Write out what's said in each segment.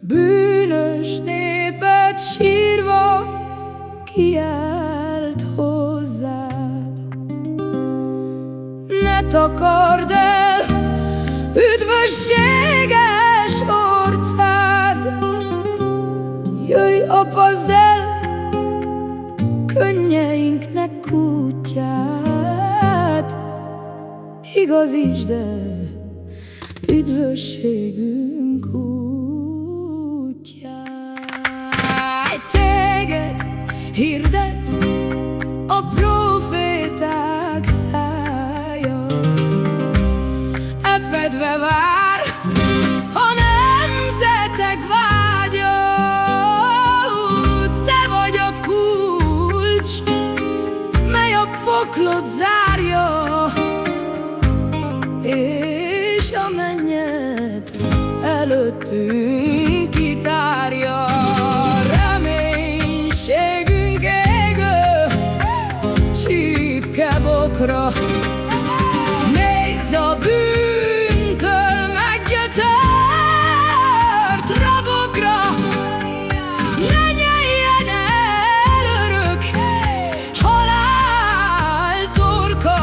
Bűnös népet sírva kiált hozzád. Ne takard el üdvösséges orcád. Jöjj, apaszd el könnyeinknek útját. Igazítsd el üdvösségünk út. Hirdet a proféták szája, Epedve vár a nemzetek vágya. Te vagy a kulcs, mely a poklot zárja, és a mennyet előttünk kitárja. Bokra, Nézz a bűntől meggyötört rabokra, Ne nyeljen el örök halál torka,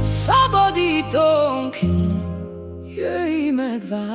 Szabadítónk, jöjj meg váltásunkra.